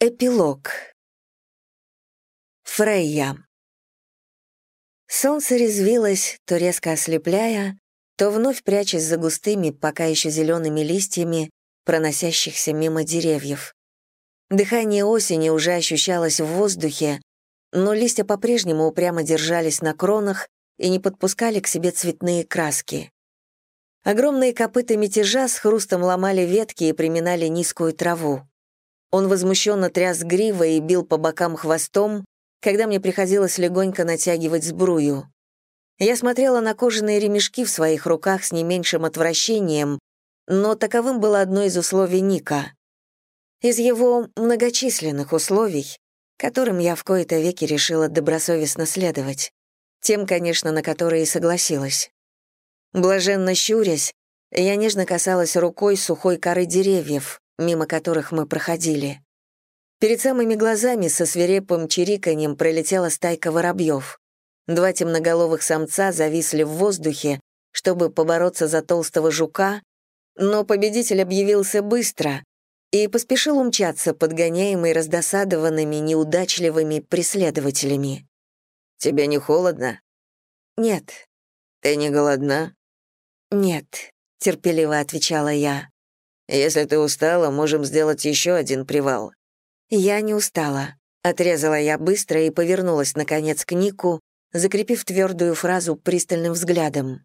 Эпилог. Фрейя. Солнце резвилось, то резко ослепляя, то вновь прячась за густыми, пока еще зелеными листьями, проносящихся мимо деревьев. Дыхание осени уже ощущалось в воздухе, но листья по-прежнему упрямо держались на кронах и не подпускали к себе цветные краски. Огромные копыта мятежа с хрустом ломали ветки и приминали низкую траву. Он возмущенно тряс гривой и бил по бокам хвостом, когда мне приходилось легонько натягивать сбрую. Я смотрела на кожаные ремешки в своих руках с не меньшим отвращением, но таковым было одно из условий Ника. Из его многочисленных условий, которым я в кои-то веки решила добросовестно следовать. Тем, конечно, на которые и согласилась. Блаженно щурясь, я нежно касалась рукой сухой коры деревьев, мимо которых мы проходили. Перед самыми глазами со свирепым чириканьем пролетела стайка воробьев. Два темноголовых самца зависли в воздухе, чтобы побороться за толстого жука, но победитель объявился быстро и поспешил умчаться, подгоняемый раздосадованными, неудачливыми преследователями. «Тебе не холодно?» «Нет». «Ты не голодна?» «Нет», — терпеливо отвечала я. Если ты устала, можем сделать еще один привал». «Я не устала», — отрезала я быстро и повернулась, наконец, к Нику, закрепив твердую фразу пристальным взглядом.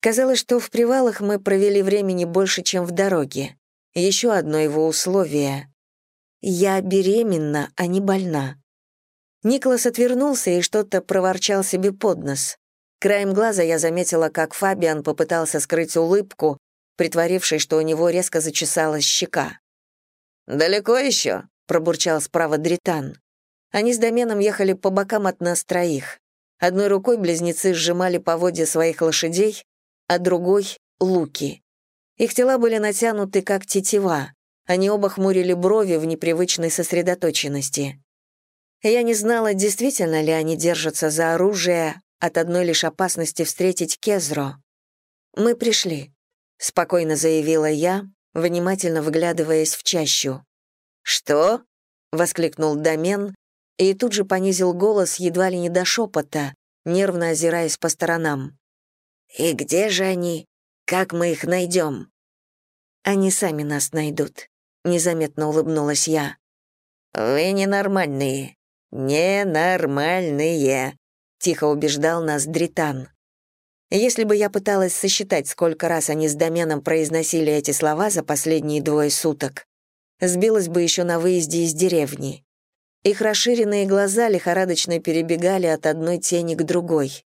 Казалось, что в привалах мы провели времени больше, чем в дороге. Еще одно его условие. «Я беременна, а не больна». Николас отвернулся и что-то проворчал себе под нос. Краем глаза я заметила, как Фабиан попытался скрыть улыбку, притворившись, что у него резко зачесалась щека. «Далеко еще?» — пробурчал справа Дритан. Они с доменом ехали по бокам от нас троих. Одной рукой близнецы сжимали поводья своих лошадей, а другой — луки. Их тела были натянуты, как тетива. Они оба хмурили брови в непривычной сосредоточенности. Я не знала, действительно ли они держатся за оружие от одной лишь опасности встретить Кезро. Мы пришли. — спокойно заявила я, внимательно выглядываясь в чащу. «Что?» — воскликнул Домен и тут же понизил голос едва ли не до шепота, нервно озираясь по сторонам. «И где же они? Как мы их найдем?» «Они сами нас найдут», — незаметно улыбнулась я. «Вы ненормальные, ненормальные», — тихо убеждал нас Дритан. Если бы я пыталась сосчитать, сколько раз они с доменом произносили эти слова за последние двое суток, сбилась бы еще на выезде из деревни. Их расширенные глаза лихорадочно перебегали от одной тени к другой.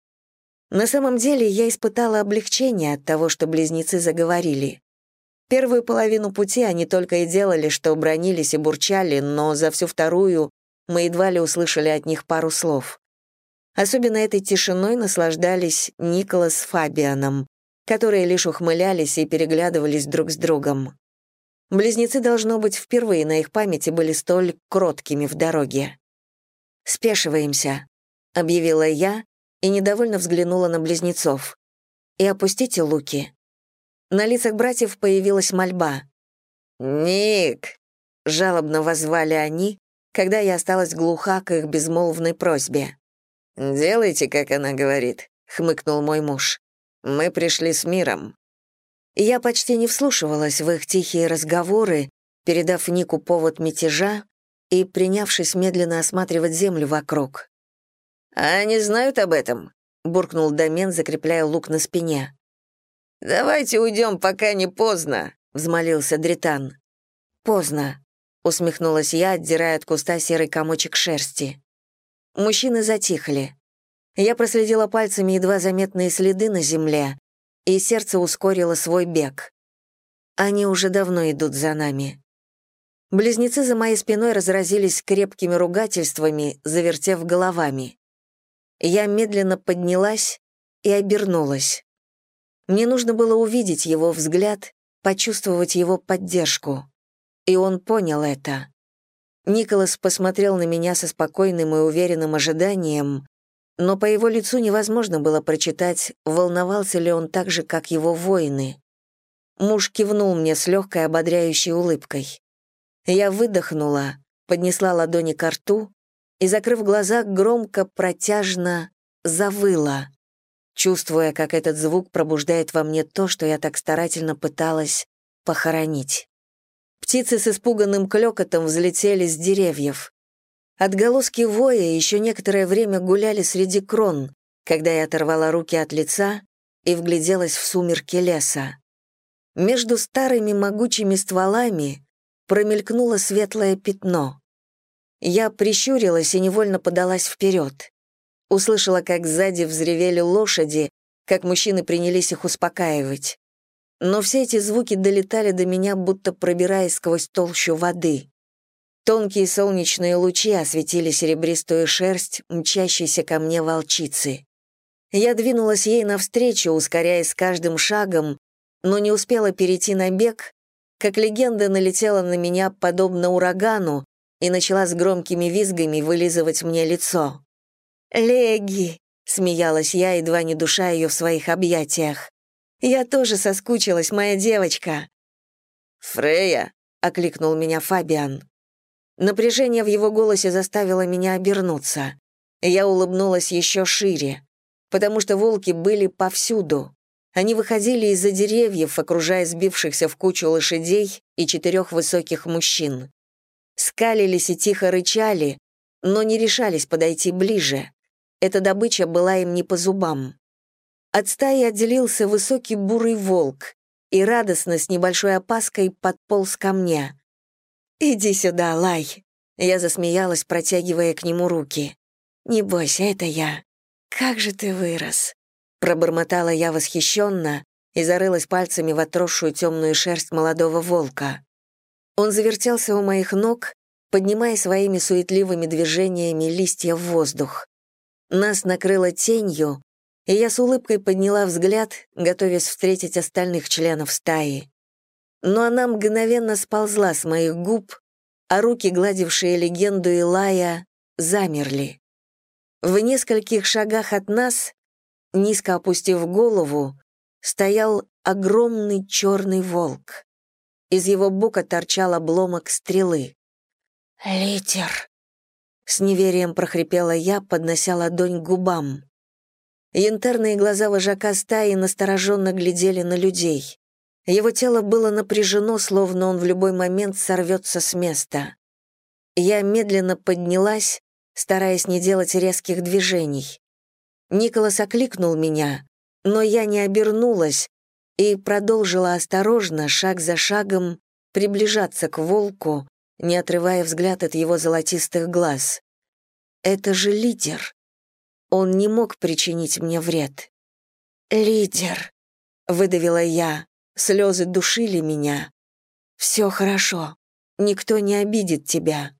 На самом деле я испытала облегчение от того, что близнецы заговорили. Первую половину пути они только и делали, что бронились и бурчали, но за всю вторую мы едва ли услышали от них пару слов. Особенно этой тишиной наслаждались Николас с Фабианом, которые лишь ухмылялись и переглядывались друг с другом. Близнецы, должно быть, впервые на их памяти были столь кроткими в дороге. «Спешиваемся», — объявила я и недовольно взглянула на близнецов. «И опустите луки». На лицах братьев появилась мольба. «Ник!» — жалобно возвали они, когда я осталась глуха к их безмолвной просьбе. «Делайте, как она говорит», — хмыкнул мой муж. «Мы пришли с миром». Я почти не вслушивалась в их тихие разговоры, передав Нику повод мятежа и принявшись медленно осматривать землю вокруг. «А они знают об этом?» — буркнул Домен, закрепляя лук на спине. «Давайте уйдем, пока не поздно», — взмолился Дритан. «Поздно», — усмехнулась я, отдирая от куста серый комочек шерсти. Мужчины затихли. Я проследила пальцами едва заметные следы на земле, и сердце ускорило свой бег. Они уже давно идут за нами. Близнецы за моей спиной разразились крепкими ругательствами, завертев головами. Я медленно поднялась и обернулась. Мне нужно было увидеть его взгляд, почувствовать его поддержку. И он понял это. Николас посмотрел на меня со спокойным и уверенным ожиданием, но по его лицу невозможно было прочитать, волновался ли он так же, как его воины. Муж кивнул мне с легкой ободряющей улыбкой. Я выдохнула, поднесла ладони к рту и, закрыв глаза, громко, протяжно завыла, чувствуя, как этот звук пробуждает во мне то, что я так старательно пыталась похоронить. Птицы с испуганным клёкотом взлетели с деревьев. Отголоски воя еще некоторое время гуляли среди крон, когда я оторвала руки от лица и вгляделась в сумерки леса. Между старыми могучими стволами промелькнуло светлое пятно. Я прищурилась и невольно подалась вперед. Услышала, как сзади взревели лошади, как мужчины принялись их успокаивать. Но все эти звуки долетали до меня, будто пробираясь сквозь толщу воды. Тонкие солнечные лучи осветили серебристую шерсть, мчащейся ко мне волчицы. Я двинулась ей навстречу, ускоряясь каждым шагом, но не успела перейти на бег, как легенда налетела на меня подобно урагану и начала с громкими визгами вылизывать мне лицо. «Леги!» — смеялась я, едва не душа ее в своих объятиях. «Я тоже соскучилась, моя девочка!» «Фрея!» — окликнул меня Фабиан. Напряжение в его голосе заставило меня обернуться. Я улыбнулась еще шире, потому что волки были повсюду. Они выходили из-за деревьев, окружая сбившихся в кучу лошадей и четырех высоких мужчин. Скалились и тихо рычали, но не решались подойти ближе. Эта добыча была им не по зубам. От стаи отделился высокий бурый волк и радостно с небольшой опаской подполз ко мне. «Иди сюда, Лай!» Я засмеялась, протягивая к нему руки. «Не бойся, это я. Как же ты вырос!» Пробормотала я восхищенно и зарылась пальцами в отросшую темную шерсть молодого волка. Он завертелся у моих ног, поднимая своими суетливыми движениями листья в воздух. Нас накрыло тенью, и я с улыбкой подняла взгляд, готовясь встретить остальных членов стаи. Но она мгновенно сползла с моих губ, а руки, гладившие легенду Илая, замерли. В нескольких шагах от нас низко опустив голову, стоял огромный черный волк. Из его бока торчал обломок стрелы. «Литер!» — с неверием прохрипела я, поднося ладонь к губам. Янтарные глаза вожака стаи настороженно глядели на людей. Его тело было напряжено, словно он в любой момент сорвется с места. Я медленно поднялась, стараясь не делать резких движений. Николас окликнул меня, но я не обернулась и продолжила осторожно, шаг за шагом, приближаться к волку, не отрывая взгляд от его золотистых глаз. Это же лидер. Он не мог причинить мне вред. «Лидер», — выдавила я, слезы душили меня. «Все хорошо, никто не обидит тебя».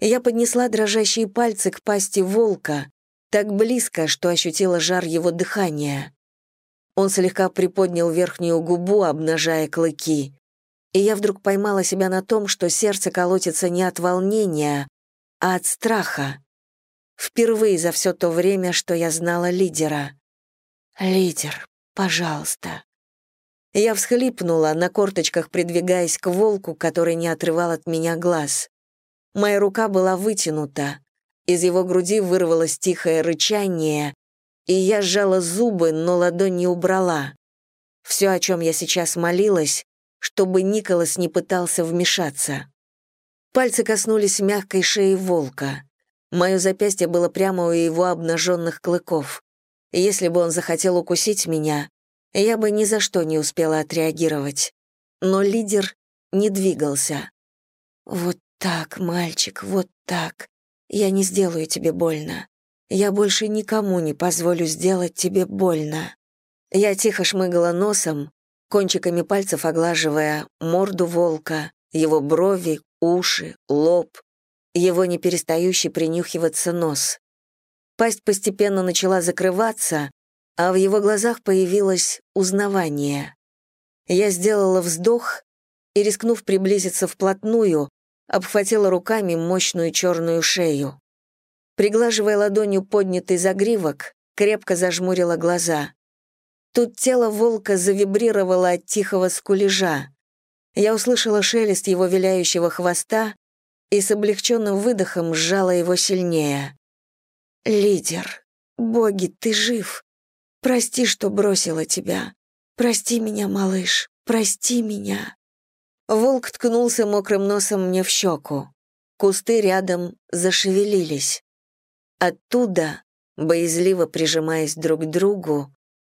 Я поднесла дрожащие пальцы к пасти волка, так близко, что ощутила жар его дыхания. Он слегка приподнял верхнюю губу, обнажая клыки, и я вдруг поймала себя на том, что сердце колотится не от волнения, а от страха. Впервые за все то время, что я знала лидера. «Лидер, пожалуйста». Я всхлипнула, на корточках придвигаясь к волку, который не отрывал от меня глаз. Моя рука была вытянута. Из его груди вырвалось тихое рычание, и я сжала зубы, но ладонь не убрала. Все, о чем я сейчас молилась, чтобы Николас не пытался вмешаться. Пальцы коснулись мягкой шеи волка. Мое запястье было прямо у его обнаженных клыков. Если бы он захотел укусить меня, я бы ни за что не успела отреагировать. Но лидер не двигался. «Вот так, мальчик, вот так», я не сделаю тебе больно. Я больше никому не позволю сделать тебе больно». Я тихо шмыгала носом, кончиками пальцев оглаживая морду волка, его брови, уши, лоб, его не перестающий принюхиваться нос. Пасть постепенно начала закрываться, а в его глазах появилось узнавание. Я сделала вздох и, рискнув приблизиться вплотную, обхватила руками мощную черную шею. Приглаживая ладонью поднятый загривок, крепко зажмурила глаза. Тут тело волка завибрировало от тихого скулежа. Я услышала шелест его виляющего хвоста и с облегченным выдохом сжала его сильнее. «Лидер, боги, ты жив. Прости, что бросила тебя. Прости меня, малыш, прости меня». Волк ткнулся мокрым носом мне в щеку. Кусты рядом зашевелились. Оттуда, боязливо прижимаясь друг к другу,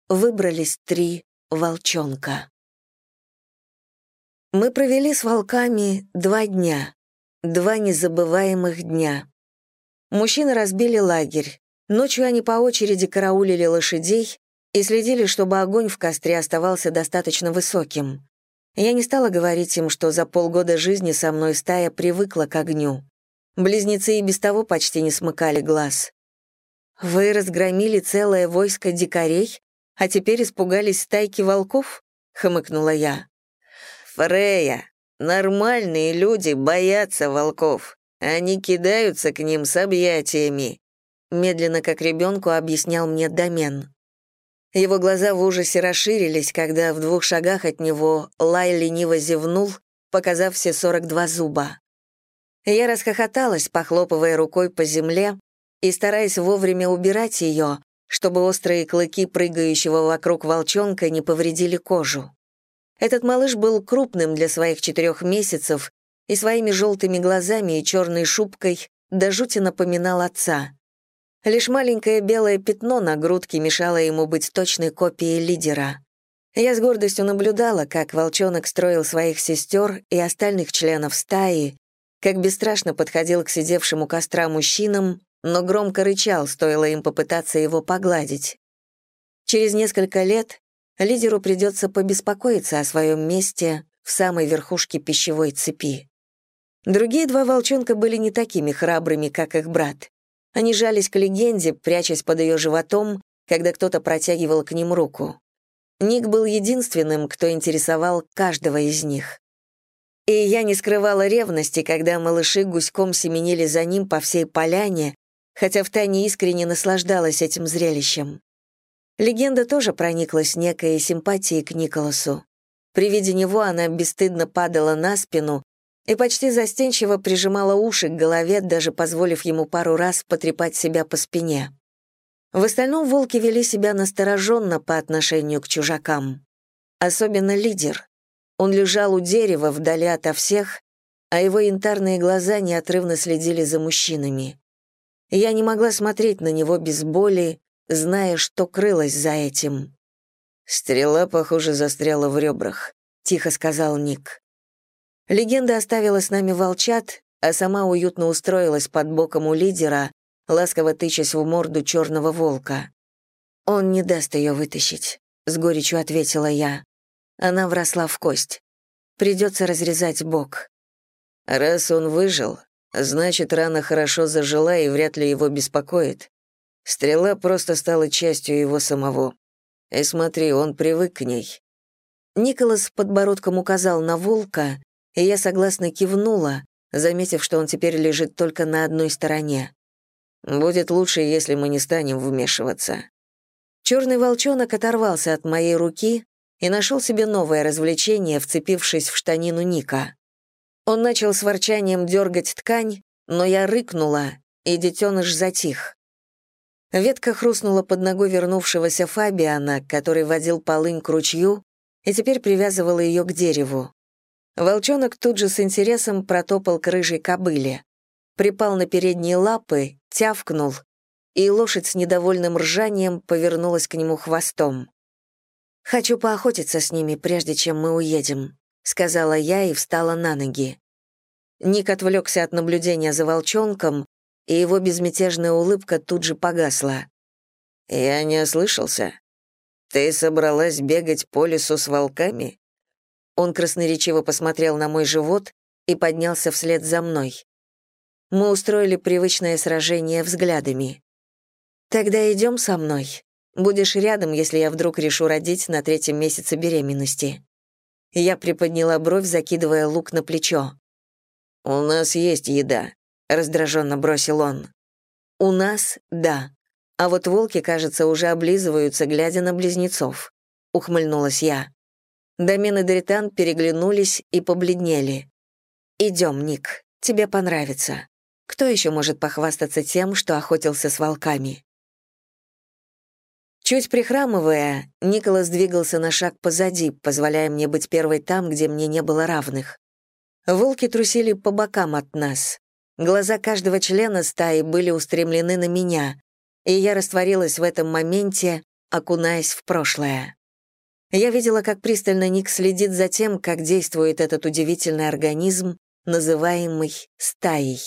выбрались три волчонка. Мы провели с волками два дня, два незабываемых дня. Мужчины разбили лагерь. Ночью они по очереди караулили лошадей и следили, чтобы огонь в костре оставался достаточно высоким. Я не стала говорить им, что за полгода жизни со мной стая привыкла к огню. Близнецы и без того почти не смыкали глаз. «Вы разгромили целое войско дикарей, а теперь испугались стайки волков?» — хмыкнула я. «Фрея, нормальные люди боятся волков. Они кидаются к ним с объятиями», — медленно, как ребенку, объяснял мне Домен. Его глаза в ужасе расширились, когда в двух шагах от него Лай лениво зевнул, показав все 42 зуба. Я расхохоталась, похлопывая рукой по земле и стараясь вовремя убирать ее, чтобы острые клыки прыгающего вокруг волчонка не повредили кожу. Этот малыш был крупным для своих четырех месяцев и своими желтыми глазами и черной шубкой до жути напоминал отца. Лишь маленькое белое пятно на грудке мешало ему быть точной копией лидера. Я с гордостью наблюдала, как волчонок строил своих сестер и остальных членов стаи, как бесстрашно подходил к сидевшему костра мужчинам, но громко рычал, стоило им попытаться его погладить. Через несколько лет лидеру придется побеспокоиться о своем месте в самой верхушке пищевой цепи. Другие два волчонка были не такими храбрыми, как их брат. Они жались к легенде, прячась под ее животом, когда кто-то протягивал к ним руку. Ник был единственным, кто интересовал каждого из них. И я не скрывала ревности, когда малыши гуськом семенили за ним по всей поляне, хотя втайне искренне наслаждалась этим зрелищем. Легенда тоже прониклась некой симпатией к Николасу. При виде него она бесстыдно падала на спину и почти застенчиво прижимала уши к голове, даже позволив ему пару раз потрепать себя по спине. В остальном волки вели себя настороженно по отношению к чужакам. Особенно лидер. Он лежал у дерева вдали ото всех, а его янтарные глаза неотрывно следили за мужчинами. Я не могла смотреть на него без боли, зная, что крылось за этим. «Стрела, похоже, застряла в ребрах», — тихо сказал Ник. Легенда оставила с нами волчат, а сама уютно устроилась под боком у лидера, ласково тычась в морду черного волка. «Он не даст ее вытащить», — с горечью ответила я. Она вросла в кость. Придется разрезать бок. Раз он выжил, Значит, рана хорошо зажила и вряд ли его беспокоит. Стрела просто стала частью его самого. И смотри, он привык к ней. Николас подбородком указал на волка, и я согласно кивнула, заметив, что он теперь лежит только на одной стороне. Будет лучше, если мы не станем вмешиваться. Черный волчонок оторвался от моей руки и нашел себе новое развлечение, вцепившись в штанину Ника. Он начал с ворчанием дергать ткань, но я рыкнула, и детеныш затих. Ветка хрустнула под ногой вернувшегося Фабиана, который водил полынь к ручью и теперь привязывал ее к дереву. Волчонок тут же с интересом протопал к рыжей кобыле. Припал на передние лапы, тявкнул, и лошадь с недовольным ржанием повернулась к нему хвостом. «Хочу поохотиться с ними, прежде чем мы уедем», — сказала я и встала на ноги. Ник отвлекся от наблюдения за волчонком, и его безмятежная улыбка тут же погасла. «Я не ослышался. Ты собралась бегать по лесу с волками?» Он красноречиво посмотрел на мой живот и поднялся вслед за мной. Мы устроили привычное сражение взглядами. «Тогда идем со мной. Будешь рядом, если я вдруг решу родить на третьем месяце беременности». Я приподняла бровь, закидывая лук на плечо. «У нас есть еда», — раздраженно бросил он. «У нас — да. А вот волки, кажется, уже облизываются, глядя на близнецов», — ухмыльнулась я. Домен и Доритан переглянулись и побледнели. «Идем, Ник, Тебе понравится. Кто еще может похвастаться тем, что охотился с волками?» Чуть прихрамывая, Николас двигался на шаг позади, позволяя мне быть первой там, где мне не было равных. Волки трусили по бокам от нас. Глаза каждого члена стаи были устремлены на меня, и я растворилась в этом моменте, окунаясь в прошлое. Я видела, как пристально Ник следит за тем, как действует этот удивительный организм, называемый стаей.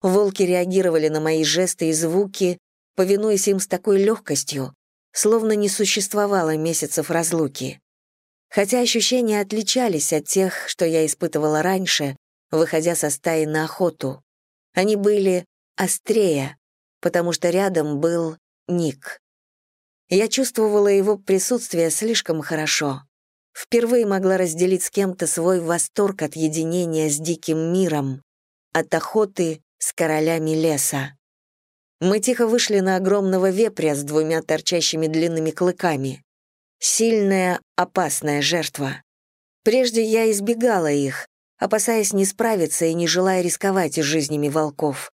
Волки реагировали на мои жесты и звуки, повинуясь им с такой легкостью, словно не существовало месяцев разлуки. Хотя ощущения отличались от тех, что я испытывала раньше, выходя со стаи на охоту. Они были острее, потому что рядом был Ник. Я чувствовала его присутствие слишком хорошо. Впервые могла разделить с кем-то свой восторг от единения с диким миром, от охоты с королями леса. Мы тихо вышли на огромного вепря с двумя торчащими длинными клыками. Сильная, опасная жертва. Прежде я избегала их, опасаясь не справиться и не желая рисковать жизнями волков.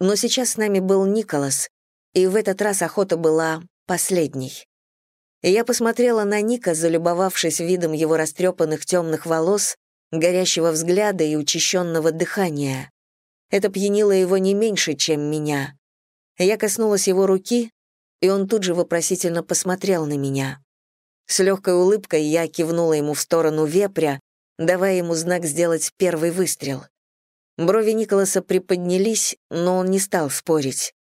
Но сейчас с нами был Николас, и в этот раз охота была последней. Я посмотрела на Ника, залюбовавшись видом его растрепанных темных волос, горящего взгляда и учащенного дыхания. Это пьянило его не меньше, чем меня. Я коснулась его руки, и он тут же вопросительно посмотрел на меня. С легкой улыбкой я кивнула ему в сторону вепря, давая ему знак сделать первый выстрел. Брови Николаса приподнялись, но он не стал спорить.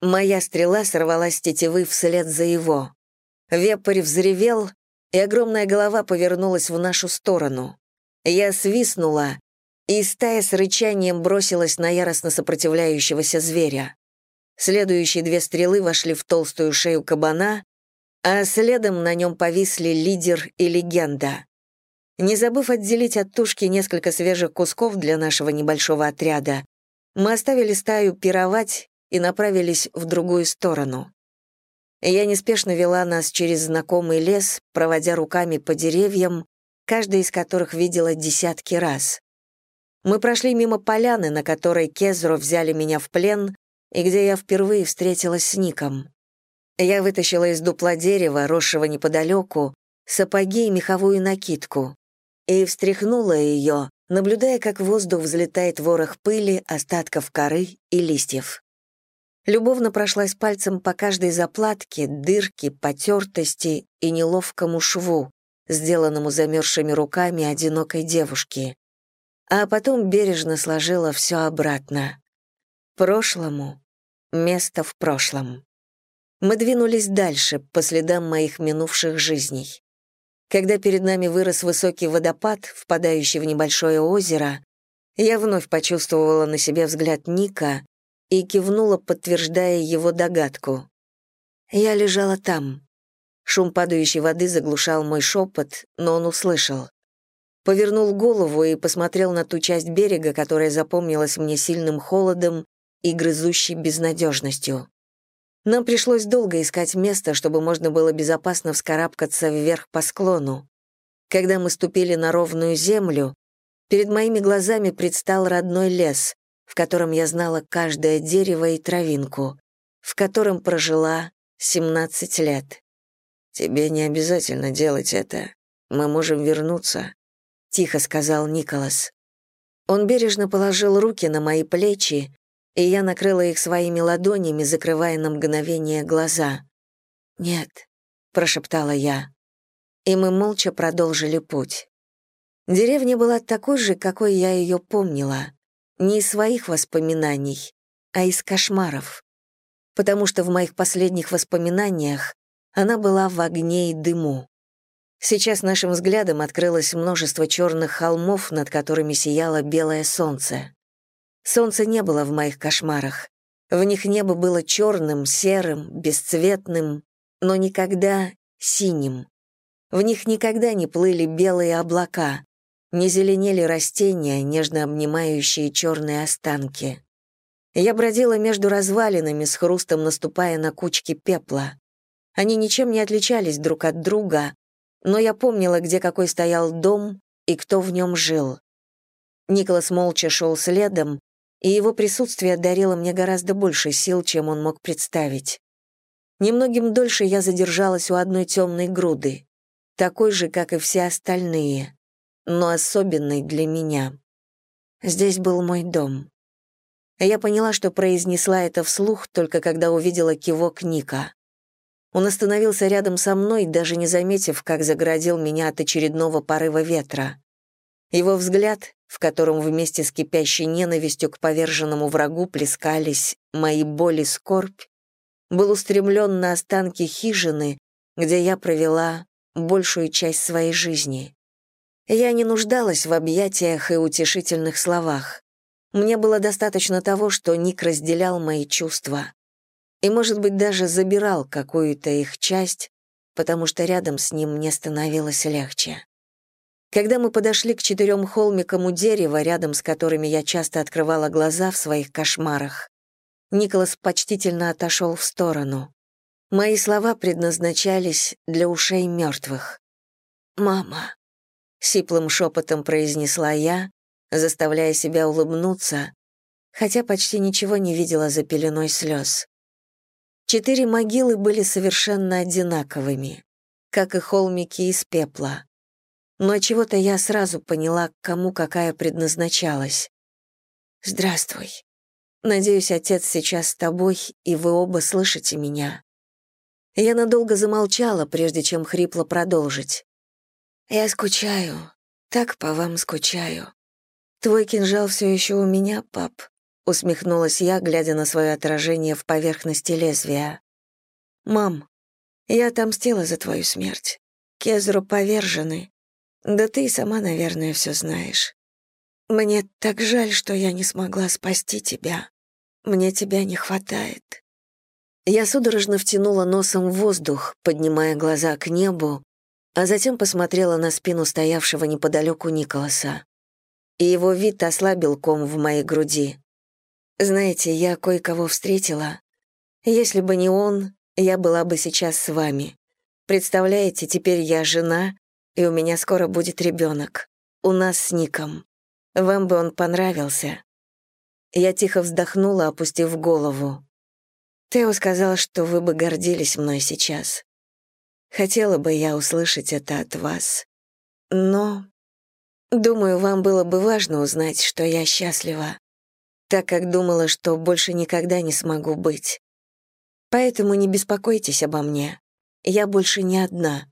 Моя стрела сорвалась с тетивы вслед за его. Вепрь взревел, и огромная голова повернулась в нашу сторону. Я свистнула, и стая с рычанием бросилась на яростно сопротивляющегося зверя. Следующие две стрелы вошли в толстую шею кабана, а следом на нем повисли лидер и легенда. Не забыв отделить от тушки несколько свежих кусков для нашего небольшого отряда, мы оставили стаю пировать и направились в другую сторону. Я неспешно вела нас через знакомый лес, проводя руками по деревьям, каждый из которых видела десятки раз. Мы прошли мимо поляны, на которой Кезро взяли меня в плен, и где я впервые встретилась с Ником. Я вытащила из дупла дерева, росшего неподалеку, сапоги и меховую накидку, и встряхнула ее, наблюдая, как в воздух взлетает ворох пыли, остатков коры и листьев. Любовно прошлась пальцем по каждой заплатке, дырке, потертости и неловкому шву, сделанному замерзшими руками одинокой девушки. А потом бережно сложила все обратно. Прошлому место в прошлом. Мы двинулись дальше, по следам моих минувших жизней. Когда перед нами вырос высокий водопад, впадающий в небольшое озеро, я вновь почувствовала на себе взгляд Ника и кивнула, подтверждая его догадку. Я лежала там. Шум падающей воды заглушал мой шепот, но он услышал. Повернул голову и посмотрел на ту часть берега, которая запомнилась мне сильным холодом и грызущей безнадежностью. Нам пришлось долго искать место, чтобы можно было безопасно вскарабкаться вверх по склону. Когда мы ступили на ровную землю, перед моими глазами предстал родной лес, в котором я знала каждое дерево и травинку, в котором прожила 17 лет. «Тебе не обязательно делать это. Мы можем вернуться», — тихо сказал Николас. Он бережно положил руки на мои плечи, и я накрыла их своими ладонями, закрывая на мгновение глаза. «Нет», — прошептала я. И мы молча продолжили путь. Деревня была такой же, какой я ее помнила. Не из своих воспоминаний, а из кошмаров. Потому что в моих последних воспоминаниях она была в огне и дыму. Сейчас нашим взглядом открылось множество черных холмов, над которыми сияло белое солнце. Солнца не было в моих кошмарах. В них небо было черным, серым, бесцветным, но никогда синим. В них никогда не плыли белые облака, не зеленели растения, нежно обнимающие черные останки. Я бродила между развалинами, с хрустом наступая на кучки пепла. Они ничем не отличались друг от друга, но я помнила, где какой стоял дом и кто в нем жил. Николас молча шел следом, и его присутствие дарило мне гораздо больше сил, чем он мог представить. Немногим дольше я задержалась у одной темной груды, такой же, как и все остальные, но особенной для меня. Здесь был мой дом. Я поняла, что произнесла это вслух, только когда увидела кивок Ника. Он остановился рядом со мной, даже не заметив, как загородил меня от очередного порыва ветра. Его взгляд, в котором вместе с кипящей ненавистью к поверженному врагу плескались мои боли скорбь, был устремлен на останки хижины, где я провела большую часть своей жизни. Я не нуждалась в объятиях и утешительных словах. Мне было достаточно того, что Ник разделял мои чувства. И, может быть, даже забирал какую-то их часть, потому что рядом с ним мне становилось легче. Когда мы подошли к четырем холмикам у дерева, рядом с которыми я часто открывала глаза в своих кошмарах, Николас почтительно отошел в сторону. Мои слова предназначались для ушей мертвых. «Мама», — сиплым шепотом произнесла я, заставляя себя улыбнуться, хотя почти ничего не видела за пеленой слез. Четыре могилы были совершенно одинаковыми, как и холмики из пепла. Но чего-то я сразу поняла, кому какая предназначалась. «Здравствуй», Надеюсь, отец сейчас с тобой, и вы оба слышите меня». Я надолго замолчала, прежде чем хрипло продолжить. «Я скучаю, так по вам скучаю. Твой кинжал все еще у меня, пап?» усмехнулась я, глядя на свое отражение в поверхности лезвия. «Мам, я отомстила за твою смерть. Кезру повержены. Да ты и сама, наверное, все знаешь. Мне так жаль, что я не смогла спасти тебя. Мне тебя не хватает». Я судорожно втянула носом в воздух, поднимая глаза к небу, а затем посмотрела на спину стоявшего неподалеку Николаса. И его вид ослабил ком в моей груди. Знаете, я кое-кого встретила. Если бы не он, я была бы сейчас с вами. Представляете, теперь я жена, и у меня скоро будет ребенок. У нас с Ником. Вам бы он понравился. Я тихо вздохнула, опустив голову. Тео сказал, что вы бы гордились мной сейчас. Хотела бы я услышать это от вас. Но, думаю, вам было бы важно узнать, что я счастлива, так как думала, что больше никогда не смогу быть. Поэтому не беспокойтесь обо мне. Я больше не одна.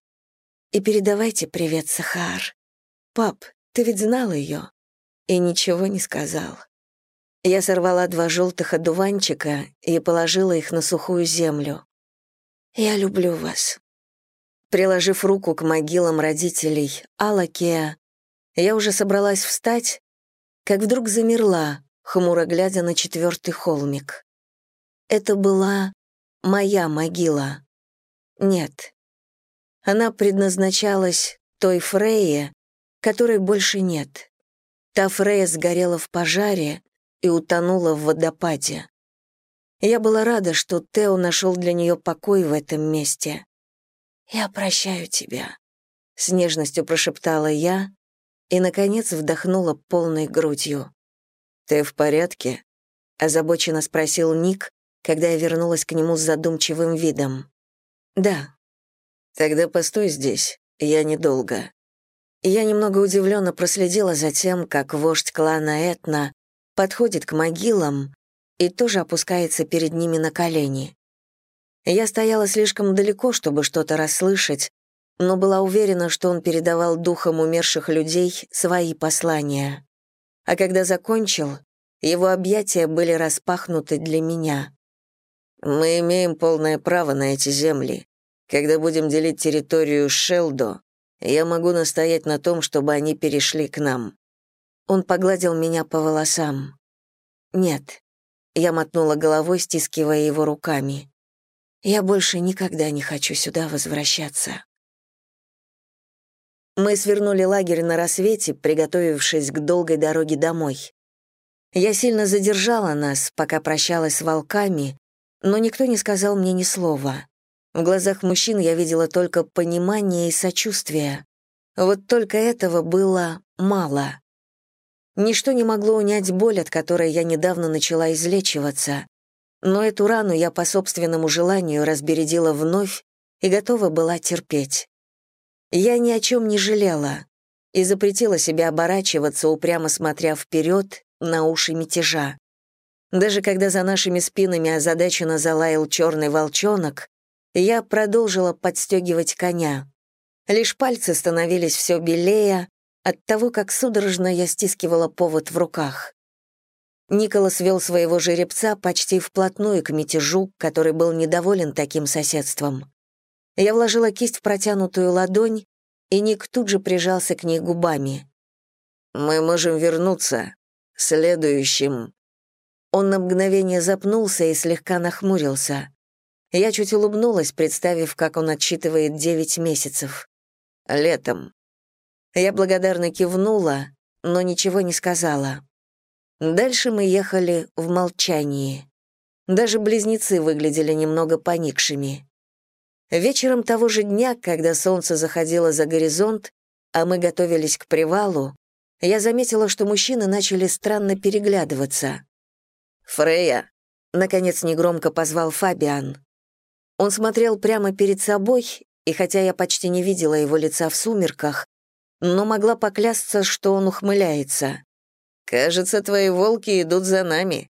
И передавайте привет Сахар. Пап, ты ведь знал ее и ничего не сказал. Я сорвала два желтых одуванчика и положила их на сухую землю. «Я люблю вас». Приложив руку к могилам родителей Алла Кеа, я уже собралась встать, как вдруг замерла, хмуро глядя на четвертый холмик. Это была моя могила. Нет. Она предназначалась той Фрейе, которой больше нет. Та Фрея сгорела в пожаре, и утонула в водопаде. Я была рада, что Тео нашел для нее покой в этом месте. «Я прощаю тебя», — с нежностью прошептала я и, наконец, вдохнула полной грудью. «Ты в порядке?» — озабоченно спросил Ник, когда я вернулась к нему с задумчивым видом. «Да». «Тогда постой здесь, я недолго». Я немного удивленно проследила за тем, как вождь клана Этна подходит к могилам и тоже опускается перед ними на колени. Я стояла слишком далеко, чтобы что-то расслышать, но была уверена, что он передавал духам умерших людей свои послания. А когда закончил, его объятия были распахнуты для меня. «Мы имеем полное право на эти земли. Когда будем делить территорию Шелдо, я могу настоять на том, чтобы они перешли к нам. Он погладил меня по волосам. «Нет». Я мотнула головой, стискивая его руками. «Я больше никогда не хочу сюда возвращаться». Мы свернули лагерь на рассвете, приготовившись к долгой дороге домой. Я сильно задержала нас, пока прощалась с волками, но никто не сказал мне ни слова. В глазах мужчин я видела только понимание и сочувствие. Вот только этого было мало. Ничто не могло унять боль, от которой я недавно начала излечиваться. Но эту рану я по собственному желанию разбередила вновь и готова была терпеть. Я ни о чем не жалела и запретила себе оборачиваться, упрямо смотря вперед на уши мятежа. Даже когда за нашими спинами озадаченно залаял черный волчонок, я продолжила подстегивать коня. Лишь пальцы становились все белее от того, как судорожно я стискивала повод в руках. Николас вел своего жеребца почти вплотную к мятежу, который был недоволен таким соседством. Я вложила кисть в протянутую ладонь, и Ник тут же прижался к ней губами. «Мы можем вернуться. Следующим». Он на мгновение запнулся и слегка нахмурился. Я чуть улыбнулась, представив, как он отсчитывает девять месяцев. Летом. Я благодарно кивнула, но ничего не сказала. Дальше мы ехали в молчании. Даже близнецы выглядели немного поникшими. Вечером того же дня, когда солнце заходило за горизонт, а мы готовились к привалу, я заметила, что мужчины начали странно переглядываться. «Фрея!» — наконец негромко позвал Фабиан. Он смотрел прямо перед собой, и хотя я почти не видела его лица в сумерках, но могла поклясться, что он ухмыляется. «Кажется, твои волки идут за нами».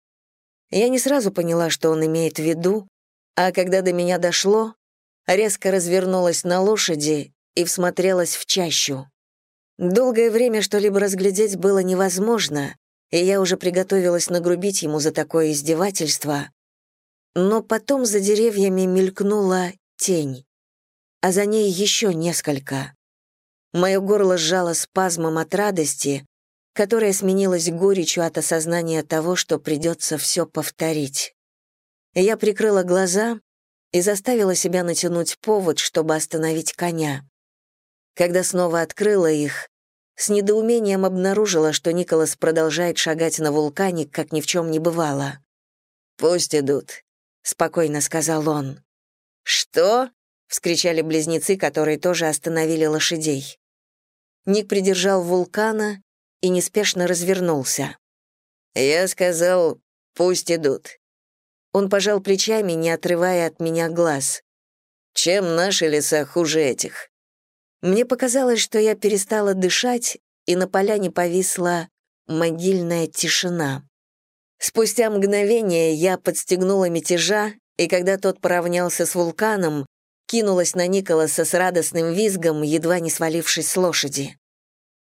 Я не сразу поняла, что он имеет в виду, а когда до меня дошло, резко развернулась на лошади и всмотрелась в чащу. Долгое время что-либо разглядеть было невозможно, и я уже приготовилась нагрубить ему за такое издевательство, но потом за деревьями мелькнула тень, а за ней еще несколько. Мое горло сжало спазмом от радости, которая сменилась горечью от осознания того, что придется все повторить. Я прикрыла глаза и заставила себя натянуть повод, чтобы остановить коня. Когда снова открыла их, с недоумением обнаружила, что Николас продолжает шагать на вулкане, как ни в чем не бывало. «Пусть идут», спокойно сказал он. Что? вскричали близнецы, которые тоже остановили лошадей. Ник придержал вулкана и неспешно развернулся. Я сказал, пусть идут. Он пожал плечами, не отрывая от меня глаз. Чем наши леса хуже этих? Мне показалось, что я перестала дышать, и на поляне повисла могильная тишина. Спустя мгновение я подстегнула мятежа, и когда тот поравнялся с вулканом, кинулась на Николаса с радостным визгом, едва не свалившись с лошади.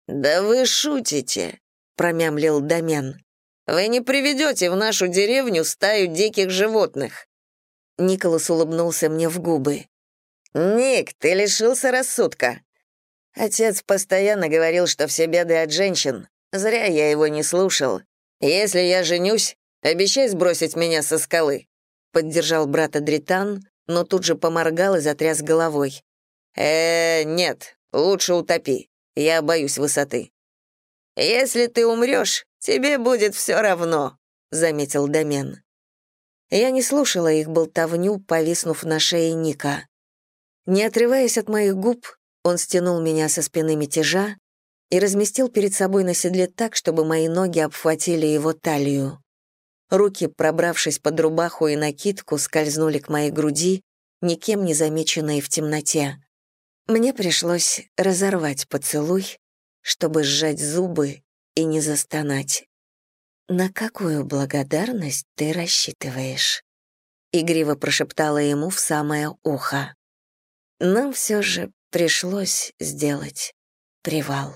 «Да вы шутите», — промямлил Домен. «Вы не приведете в нашу деревню стаю диких животных». Николас улыбнулся мне в губы. «Ник, ты лишился рассудка». Отец постоянно говорил, что все беды от женщин. Зря я его не слушал. «Если я женюсь, обещай сбросить меня со скалы», — поддержал брата Дритан, но тут же поморгал и затряс головой. «Э, нет, лучше утопи. Я боюсь высоты». «Если ты умрешь, тебе будет все равно», — заметил Домен. Я не слушала их болтовню, повиснув на шее Ника. Не отрываясь от моих губ, он стянул меня со спины мятежа и разместил перед собой на седле так, чтобы мои ноги обхватили его талию. Руки, пробравшись под рубаху и накидку, скользнули к моей груди, никем не замеченные в темноте. Мне пришлось разорвать поцелуй, чтобы сжать зубы и не застонать. «На какую благодарность ты рассчитываешь?» Игриво прошептала ему в самое ухо. Нам все же пришлось сделать привал.